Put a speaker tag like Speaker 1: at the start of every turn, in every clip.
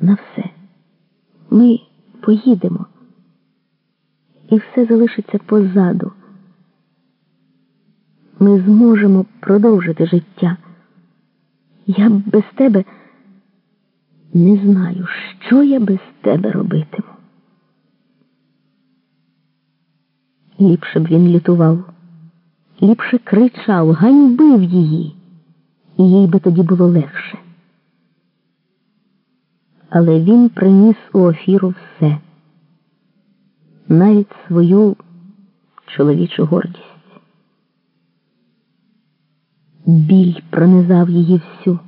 Speaker 1: на все. Ми поїдемо, і все залишиться позаду. Ми зможемо продовжити життя. Я без тебе не знаю, що я без тебе робитиму. Ліпше б він лютував, ліпше кричав, ганьбив її, і їй би тоді було легше. Але він приніс у офіру все, навіть свою чоловічу гордість. Біль пронизав її всю.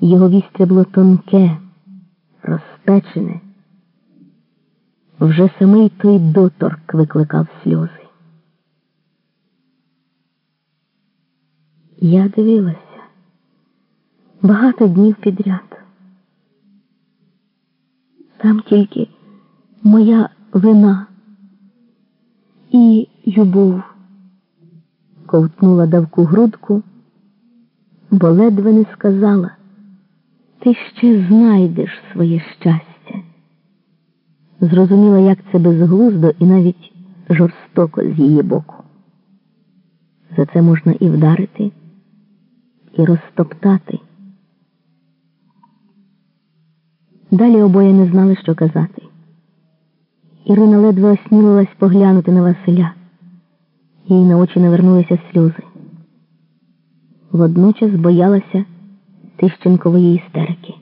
Speaker 1: Його вістря було тонке, розпечене. Вже самий той доторк викликав сльози. Я дивилася багато днів підряд. Там тільки моя вина і любов ковтнула давку грудку, бо ледве не сказала, ти ще знайдеш своє щастя. Зрозуміла, як це безглуздо і навіть жорстоко з її боку. За це можна і вдарити, і розтоптати. Далі обоє не знали, що казати. Ірина ледве осмілилась поглянути на Василя. Їй на очі навернулися сльози. Водночас боялася Тищенкової істерики.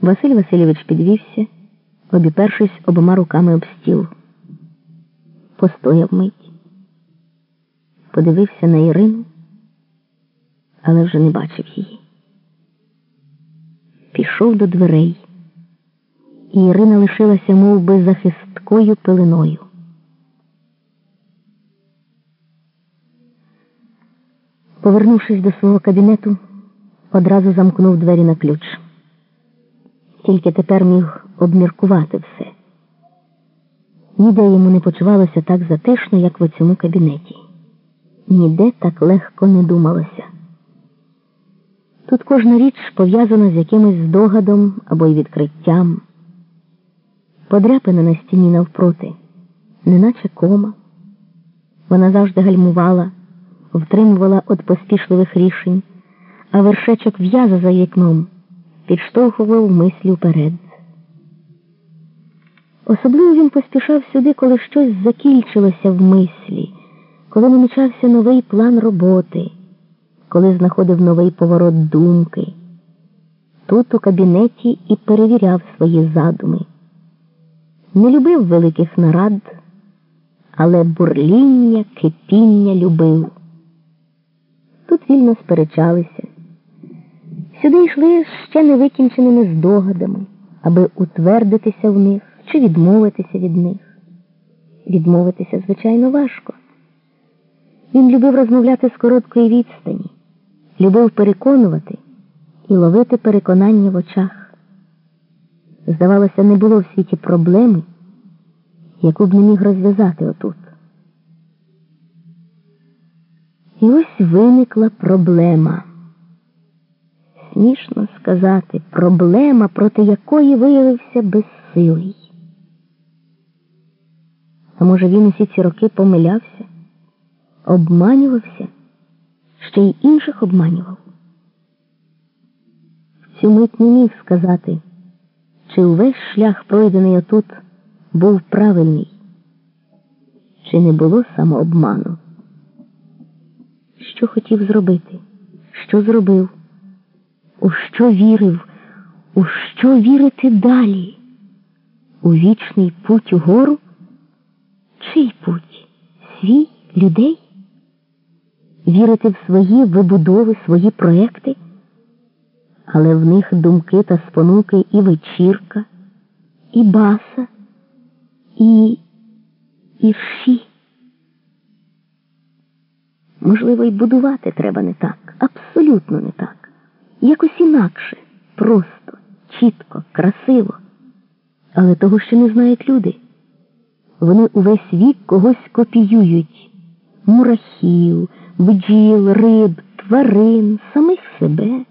Speaker 1: Василь Васильович підвівся, обіпершись обома руками об стіл. Постояв мить, подивився на Ірину, але вже не бачив її. Пішов до дверей, і Ірина лишилася мов би, захисткою пеленою. Повернувшись до свого кабінету, одразу замкнув двері на ключ. Тільки тепер міг обміркувати все. Ніде йому не почувалося так затишно, як в цьому кабінеті. Ніде так легко не думалося. Тут кожна річ пов'язана з якимось здогадом або й відкриттям. Подряпина на стіні навпроти, неначе кома. Вона завжди гальмувала, втримувала від поспішливих рішень, а вершечок в'яза за вікном підштовхував мислі вперед. Особливо він поспішав сюди, коли щось закінчилося в мислі, коли намічався новий план роботи, коли знаходив новий поворот думки. Тут у кабінеті і перевіряв свої задуми. Не любив великих нарад, але бурління, кипіння любив. Тут вільно сперечалися. Сюди йшли ще не викінченими здогадами, аби утвердитися в них чи відмовитися від них. Відмовитися, звичайно, важко. Він любив розмовляти з короткої відстані, любив переконувати і ловити переконання в очах. Здавалося, не було в світі проблеми, яку б не міг розв'язати отут. І ось виникла проблема. Смішно сказати, проблема, проти якої виявився безсилий. А може, він усі ці роки помилявся, обманювався, ще й інших обманював. Цю мить не міг сказати, чи увесь шлях, пройдений отут, був правильний, чи не було самообману. Що хотів зробити, що зробив, у що вірив, у що вірити далі, у вічний путь угору? Чий путь? Свій людей? Вірити в свої вибудови, свої проекти, але в них думки та спонуки і вечірка, і баса, і ірші. Можливо, й будувати треба не так, абсолютно не так. Якось інакше, просто, чітко, красиво. Але того ще не знають люди. Вони увесь вік когось копіюють мурахів, бджіл, риб, тварин, самих себе.